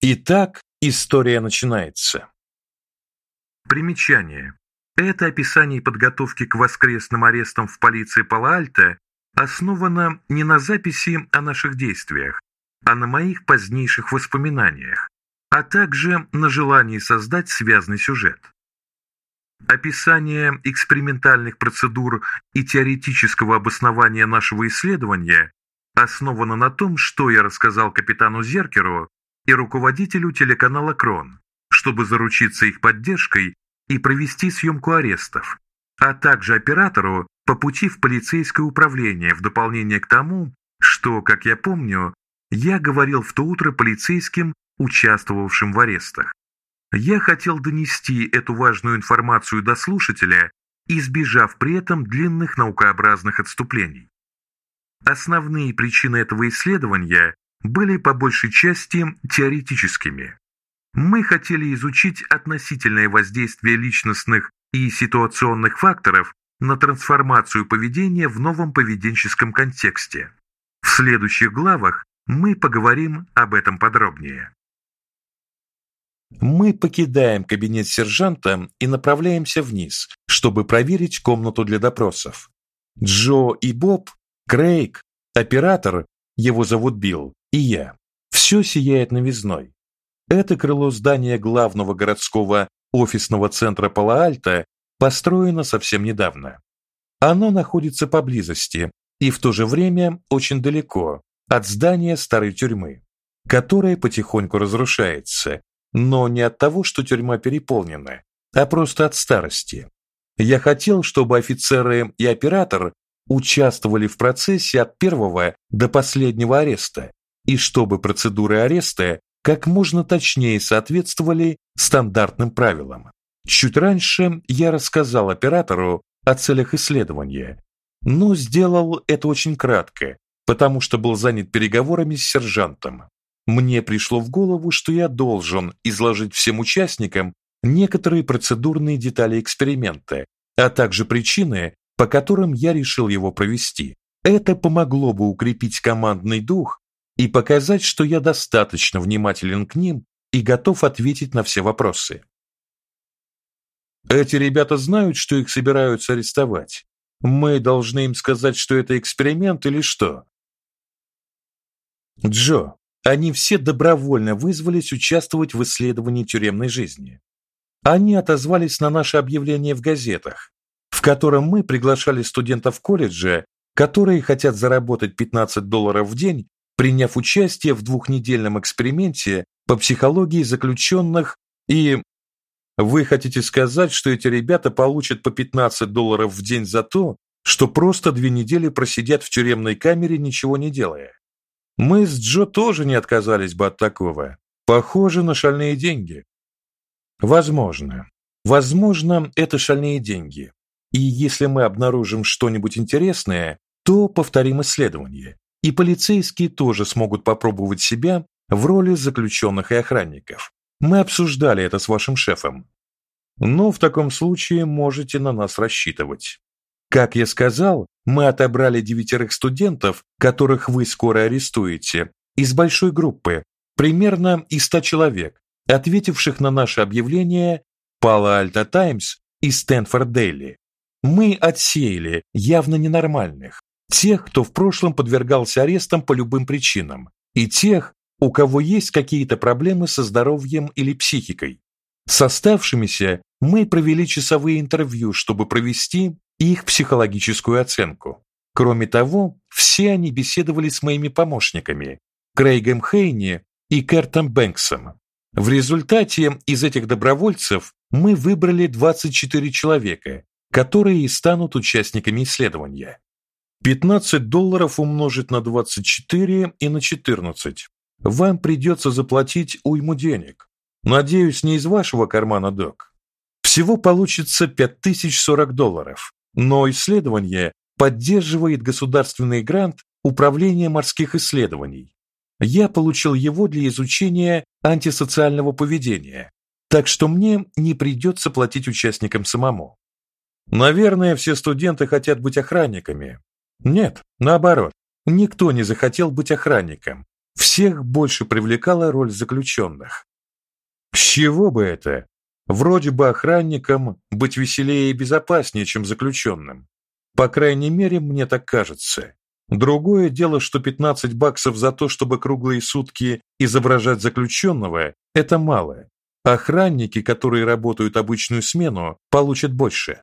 Итак, история начинается. Примечание. Это описание подготовки к воскресным арестам в полиции Пала-Альто основано не на записи о наших действиях, а на моих позднейших воспоминаниях, а также на желании создать связный сюжет. Описание экспериментальных процедур и теоретического обоснования нашего исследования основано на том, что я рассказал капитану Зеркеру и руководителю телеканала Крон, чтобы заручиться их поддержкой и провести съемку арестов, а также оператору по пути в полицейское управление в дополнение к тому, что, как я помню, я говорил в то утро полицейским, участвовавшим в арестах. Я хотел донести эту важную информацию до слушателя, избежав при этом длинных наукообразных отступлений. Основные причины этого исследования были по большей части теоретическими. Мы хотели изучить относительное воздействие личностных и ситуационных факторов на трансформацию поведения в новом поведенческом контексте. В следующих главах мы поговорим об этом подробнее. Мы покидаем кабинет сержанта и направляемся вниз, чтобы проверить комнату для допросов. Джо и Боб, Крейг, оператор, его зовут Билл, и я. Все сияет новизной. Это крыло здания главного городского офисного центра Пала-Альто построено совсем недавно. Оно находится поблизости и в то же время очень далеко от здания старой тюрьмы, которая потихоньку разрушается, но не от того, что тюрьма переполнена, а просто от старости. Я хотел, чтобы офицеры и оператор участвовали в процессе от первого до последнего ареста, и чтобы процедуры ареста как можно точнее соответствовали стандартным правилам. Чуть раньше я рассказал оператору о целях исследования, но сделал это очень кратко, потому что был занят переговорами с сержантом. Мне пришло в голову, что я должен изложить всем участникам некоторые процедурные детали эксперимента, а также причины, по которым я решил его провести. Это помогло бы укрепить командный дух и показать, что я достаточно внимателен к ним и готов ответить на все вопросы. Эти ребята знают, что их собираются арестовать. Мы должны им сказать, что это эксперимент или что? Джо, они все добровольно вызвались участвовать в исследовании тюремной жизни. Они отозвались на наше объявление в газетах, в котором мы приглашали студентов колледжа, которые хотят заработать 15 долларов в день приняв участие в двухнедельном эксперименте по психологии заключенных и вы хотите сказать, что эти ребята получат по 15 долларов в день за то, что просто две недели просидят в тюремной камере, ничего не делая? Мы с Джо тоже не отказались бы от такого. Похоже на шальные деньги. Возможно. Возможно, это шальные деньги. И если мы обнаружим что-нибудь интересное, то повторим исследование и полицейские тоже смогут попробовать себя в роли заключенных и охранников. Мы обсуждали это с вашим шефом. Но в таком случае можете на нас рассчитывать. Как я сказал, мы отобрали девятерых студентов, которых вы скоро арестуете, из большой группы, примерно из 100 человек, ответивших на наше объявление Palo Alto Times и Stanford Daily. Мы отсеяли явно ненормальных, тех, кто в прошлом подвергался арестам по любым причинам, и тех, у кого есть какие-то проблемы со здоровьем или психикой. С оставшимися мы провели часовые интервью, чтобы провести их психологическую оценку. Кроме того, все они беседовали с моими помощниками, Крейгом Хейни и Кертом Бэнксом. В результате из этих добровольцев мы выбрали 24 человека, которые и станут участниками исследования. 15 долларов умножить на 24 и на 14. Вам придется заплатить уйму денег. Надеюсь, не из вашего кармана, док. Всего получится 5040 долларов. Но исследование поддерживает государственный грант Управления морских исследований. Я получил его для изучения антисоциального поведения, так что мне не придется платить участникам самому. Наверное, все студенты хотят быть охранниками, нет, наоборот. Никто не захотел быть охранником. Всех больше привлекала роль заключенных. С чего бы это? Вроде бы охранникам быть веселее и безопаснее, чем заключенным. По крайней мере, мне так кажется. Другое дело, что 15 баксов за то, чтобы круглые сутки изображать заключенного, это мало. Охранники, которые работают обычную смену, получат больше.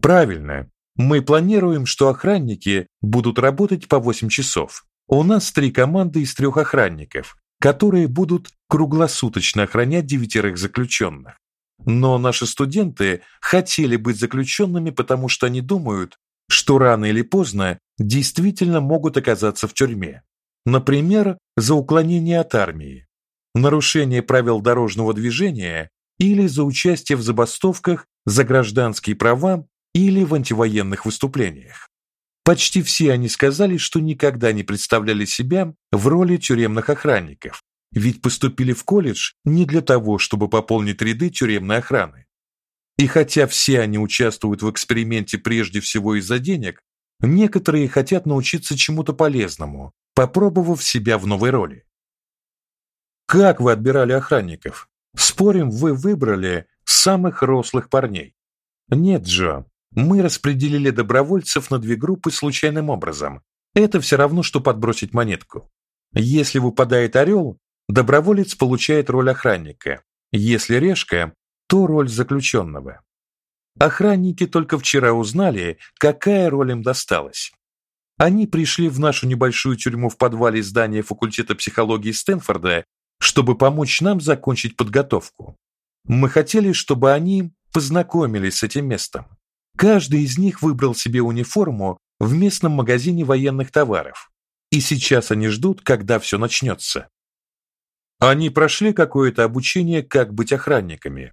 Правильно. Мы планируем, что охранники будут работать по 8 часов. У нас три команды из трех охранников, которые будут круглосуточно охранять девятерых заключенных. Но наши студенты хотели быть заключенными, потому что они думают, что рано или поздно действительно могут оказаться в тюрьме. Например, за уклонение от армии, нарушение правил дорожного движения или за участие в забастовках за гражданские права или в антивоенных выступлениях. Почти все они сказали, что никогда не представляли себя в роли тюремных охранников, ведь поступили в колледж не для того, чтобы пополнить ряды тюремной охраны. И хотя все они участвуют в эксперименте прежде всего из-за денег, некоторые хотят научиться чему-то полезному, попробовав себя в новой роли. Как вы отбирали охранников? Спорим, вы выбрали самых рослых парней. Нет, Джо. Мы распределили добровольцев на две группы случайным образом. Это все равно что подбросить монетку. Если выпадает орел, доброволец получает роль охранника. Если решка, то роль заключенного. Охранники только вчера узнали, какая роль им досталась. Они пришли в нашу небольшую тюрьму в подвале здания факультета психологии Стэнфорда, чтобы помочь нам закончить подготовку. Мы хотели, чтобы они познакомились с этим местом. Каждый из них выбрал себе униформу в местном магазине военных товаров. И сейчас они ждут, когда все начнется. Они прошли какое-то обучение, как быть охранниками.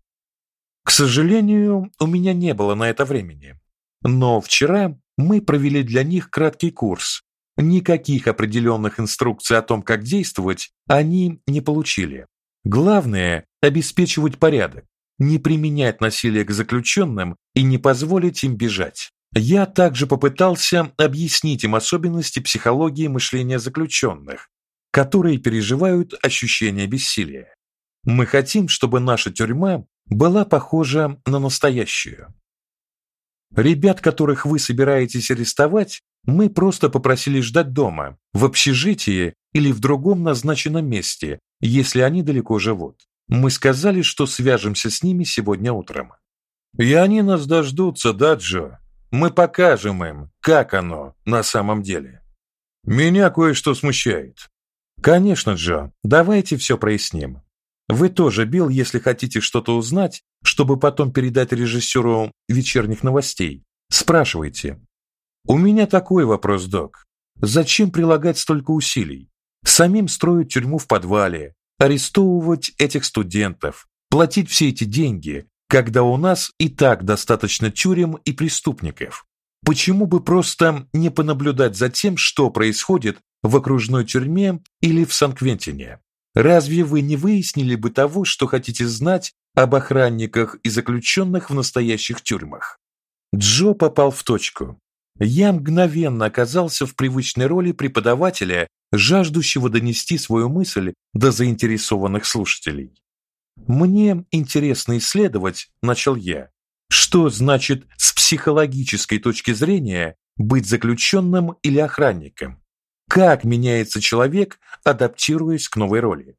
К сожалению, у меня не было на это времени. Но вчера мы провели для них краткий курс. Никаких определенных инструкций о том, как действовать, они не получили. Главное обеспечивать порядок, не применять насилие к заключенным и не позволить им бежать. Я также попытался объяснить им особенности психологии мышления заключенных, которые переживают ощущение бессилия. Мы хотим, чтобы наша тюрьма была похожа на настоящую. Ребят, которых вы собираетесь арестовать, мы просто попросили ждать дома, в общежитии или в другом назначенном месте, если они далеко живут. Мы сказали, что свяжемся с ними сегодня утром. И они нас дождутся, да, Джо? Мы покажем им, как оно на самом деле. Меня кое-что смущает. Конечно, Джо, давайте все проясним. Вы тоже, Билл, если хотите что-то узнать, чтобы потом передать режиссеру вечерних новостей, спрашивайте. У меня такой вопрос, док. Зачем прилагать столько усилий? Самим строить тюрьму в подвале, арестовывать этих студентов, платить все эти деньги, когда у нас и так достаточно тюрем и преступников. Почему бы просто не понаблюдать за тем, что происходит в окружной тюрьме или в Сан-Квентине? Разве вы не выяснили бы того, что хотите знать об охранниках и заключенных в настоящих тюрьмах? Джо попал в точку. Я мгновенно оказался в привычной роли преподавателя, жаждущего донести свою мысль до заинтересованных слушателей. Мне интересно исследовать, начал я, что значит с психологической точки зрения быть заключенным или охранником. Как меняется человек, адаптируясь к новой роли?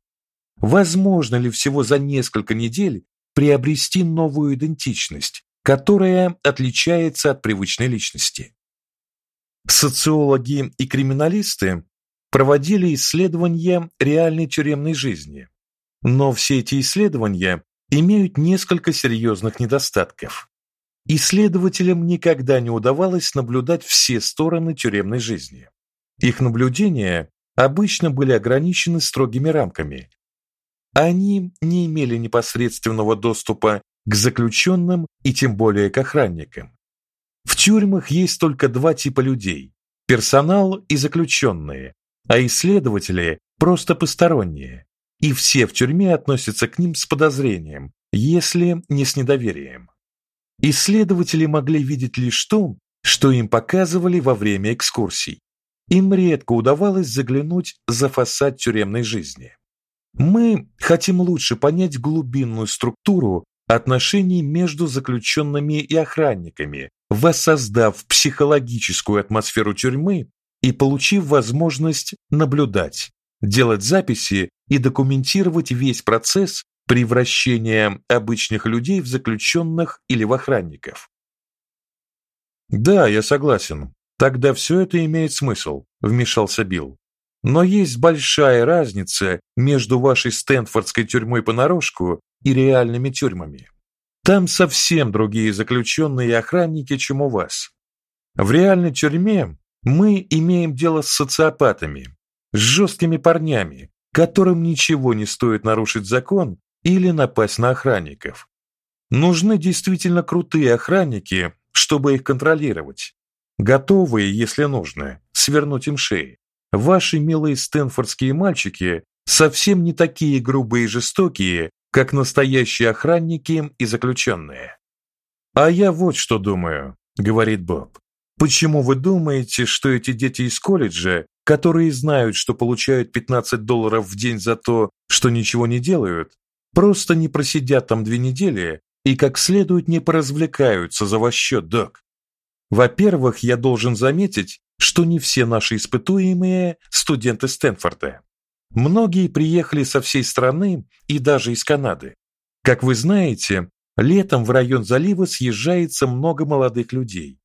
Возможно ли всего за несколько недель приобрести новую идентичность, которая отличается от привычной личности? Социологи и криминалисты проводили исследования реальной тюремной жизни. Но все эти исследования имеют несколько серьезных недостатков. Исследователям никогда не удавалось наблюдать все стороны тюремной жизни. Их наблюдения обычно были ограничены строгими рамками. Они не имели непосредственного доступа к заключенным и тем более к охранникам. В тюрьмах есть только два типа людей: персонал и заключенные, а исследователи просто посторонние, и все в тюрьме относятся к ним с подозрением, если не с недоверием. Исследователи могли видеть лишь то, что им показывали во время экскурсий. им редко удавалось заглянуть за фасад тюремной жизни. Мы хотим лучше понять глубинную структуру отношений между заключенными и охранниками, воссоздав психологическую атмосферу тюрьмы и получив возможность наблюдать, делать записи и документировать весь процесс превращения обычных людей в заключенных или в охранников. Да, я согласен. Тогда все это имеет смысл, вмешался Билл. Но есть большая разница между вашей Стэнфордской тюрьмой понарошку и реальными тюрьмами. Там совсем другие заключенные и охранники, чем у вас. В реальной тюрьме мы имеем дело с социопатами, с жесткими парнями, которым ничего не стоит нарушить закон или напасть на охранников. Нужны действительно крутые охранники, чтобы их контролировать, готовые, если нужно, свернуть им шеи. Ваши милые стэнфордские мальчики совсем не такие грубые и жестокие, как настоящие охранники и заключенные. А я вот что думаю, говорит Боб. Почему вы думаете, что эти дети из колледжа, которые знают, что получают 15 долларов в день за то, что ничего не делают, просто не просидят там две недели и как следует не поразвлекаются за ваш счет, док? Во-первых, я должен заметить, что не все наши испытуемые студенты Стэнфорда. Многие приехали со всей страны и даже из Канады. Как вы знаете, летом в район залива съезжается много молодых людей.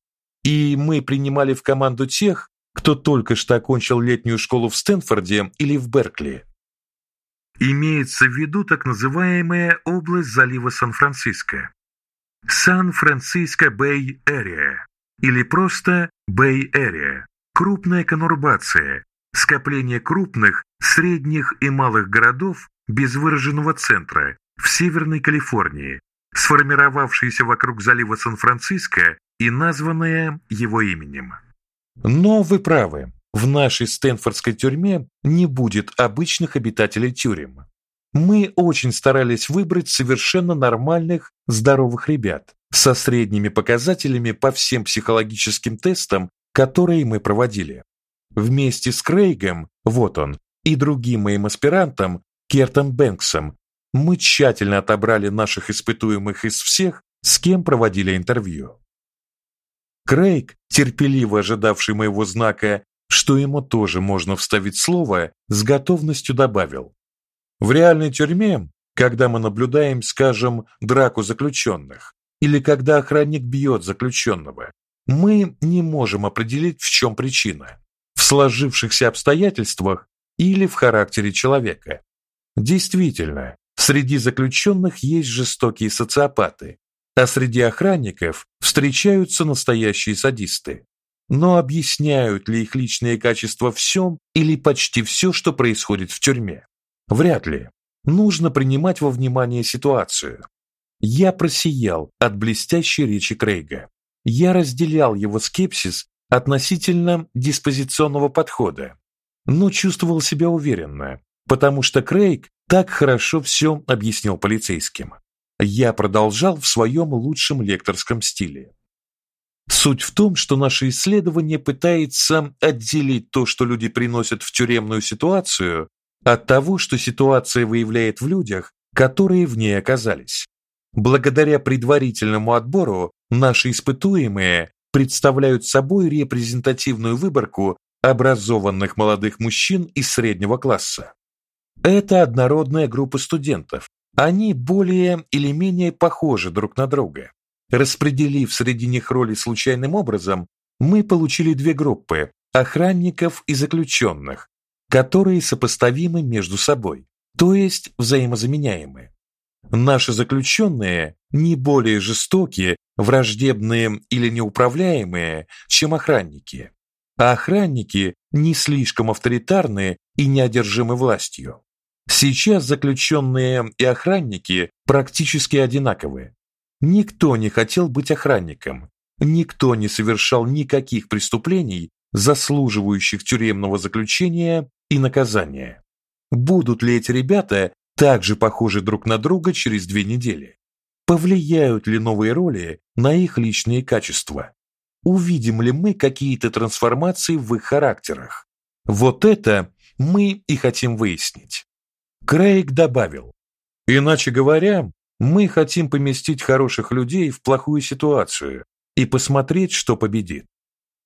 И мы принимали в команду тех, кто только что окончил летнюю школу в Стэнфорде или в Беркли. Имеется в виду так называемая область залива Сан-Франциско. Сан-Франциско Бэй Эрия или просто Area. Крупная конурбация, скопление крупных, средних и малых городов без выраженного центра в Северной Калифорнии, сформировавшиеся вокруг залива Сан-Франциско и названные его именем. Но вы правы. В нашей Стэнфордской тюрьме не будет обычных обитателей тюрем. Мы очень старались выбрать совершенно нормальных, здоровых ребят, со средними показателями по всем психологическим тестам, которые мы проводили. Вместе с Крейгом, вот он, и другим моим аспирантом, Кертом Бэнксом, мы тщательно отобрали наших испытуемых из всех, с кем проводили интервью. Крейг, терпеливо ожидавший моего знака, что ему тоже можно вставить слово, с готовностью добавил: В реальной тюрьме, когда мы наблюдаем, скажем, драку заключенных, или когда охранник бьет заключенного. Мы не можем определить, в чем причина: в сложившихся обстоятельствах или в характере человека. Действительно, среди заключенных есть жестокие социопаты, а среди охранников встречаются настоящие садисты. Но объясняют ли их личные качества всем или почти все, что происходит в тюрьме? Вряд ли. Нужно принимать во внимание ситуацию, я просиял от блестящей речи Крейга. Я разделял его скепсис относительно диспозиционного подхода, но чувствовал себя уверенно, потому что Крейг так хорошо все объяснил полицейским. Я продолжал в своем лучшем лекторском стиле. Суть в том, что наше исследование пытается отделить то, что люди приносят в тюремную ситуацию, от того, что ситуация выявляет в людях, которые в ней оказались. Благодаря предварительному отбору наши испытуемые представляют собой репрезентативную выборку образованных молодых мужчин из среднего класса. Это однородная группа студентов. Они более или менее похожи друг на друга. Распределив среди них роли случайным образом, мы получили две группы охранников и заключенных, которые сопоставимы между собой, то есть взаимозаменяемы. Наши заключенные не более жестокие, враждебные или неуправляемые, чем охранники. А охранники не слишком авторитарные и неодержимы властью. Сейчас заключенные и охранники практически одинаковые. Никто не хотел быть охранником. Никто не совершал никаких преступлений, заслуживающих тюремного заключения и наказания. Будут ли эти ребята также похожи друг на друга через две недели. Повлияют ли новые роли на их личные качества? увидим ли мы какие-то трансформации в их характерах. Вот это мы и хотим выяснить. Крейг добавил: "Иначе говоря, мы хотим поместить хороших людей в плохую ситуацию и посмотреть, что победит".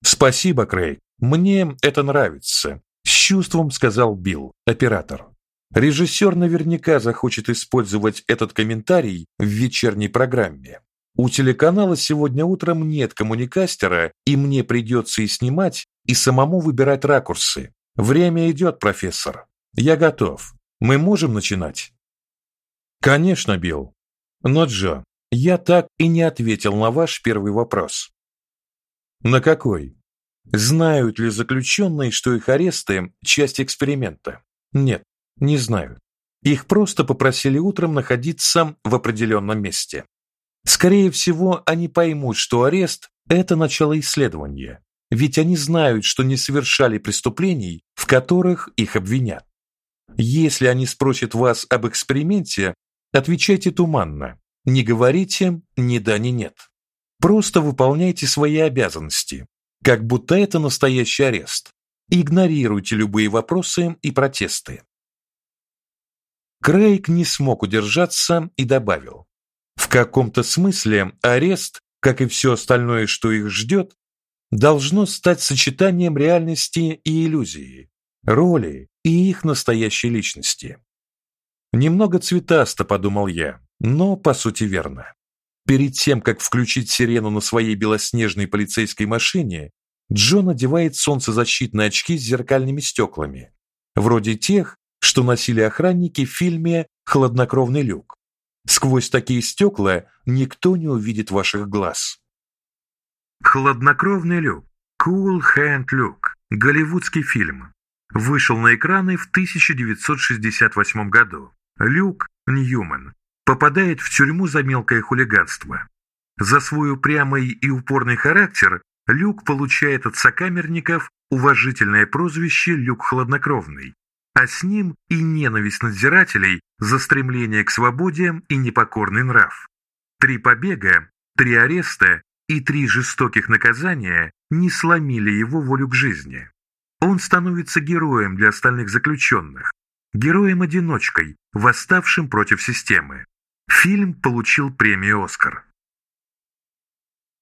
Спасибо, Крейг. Мне это нравится, с чувством сказал Билл, оператор. Режиссер наверняка захочет использовать этот комментарий в вечерней программе. У телеканала сегодня утром нет коммуникастера, и мне придется и снимать, и самому выбирать ракурсы. Время идет, профессор. Я готов. Мы можем начинать. Конечно, Билл. Но Джо, я так и не ответил на ваш первый вопрос. На какой? Знают ли заключенные, что их аресты часть эксперимента? Нет, не знают. Их просто попросили утром находиться в определенном месте. Скорее всего, они поймут, что арест это начало исследования, ведь они знают, что не совершали преступлений, в которых их обвинят. Если они спросят вас об эксперименте, отвечайте туманно. Не говорите ни да, ни нет. Просто выполняйте свои обязанности, как будто это настоящий арест. Игнорируйте любые вопросы и протесты. Крейг не смог удержаться и добавил: в каком-то смысле арест, как и все остальное, что их ждет, должно стать сочетанием реальности и иллюзии, роли и их настоящей личности. Немного цветасто, подумал я, но по сути верно. Перед тем, как включить сирену на своей белоснежной полицейской машине, Джон надевает солнцезащитные очки с зеркальными стеклами, вроде тех, что носили охранники в фильме Хладнокровный люк. Сквозь такие стекла никто не увидит ваших глаз. Хладнокровный люк. Cool Hand Luke. Голливудский фильм. Вышел на экраны в 1968 году. Люк Ньюман попадает в тюрьму за мелкое хулиганство. За свой упрямый и упорный характер Люк получает от сокамерников уважительное прозвище Люк Хладнокровный, а с ним и ненависть надзирателей за стремление к свободе и непокорный нрав. Три побега, три ареста и три жестоких наказания не сломили его волю к жизни. Он становится героем для остальных заключенных, героем-одиночкой, восставшим против системы. Фильм получил премию «Оскар».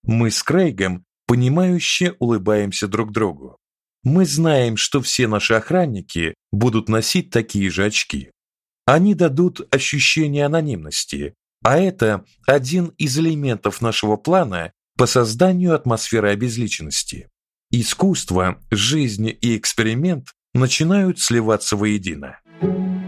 Мы с Крейгом понимающе улыбаемся друг другу. Мы знаем, что все наши охранники будут носить такие же очки. Они дадут ощущение анонимности, а это один из элементов нашего плана по созданию атмосферы обезличенности. Искусство, жизнь и эксперимент начинают сливаться воедино. Thank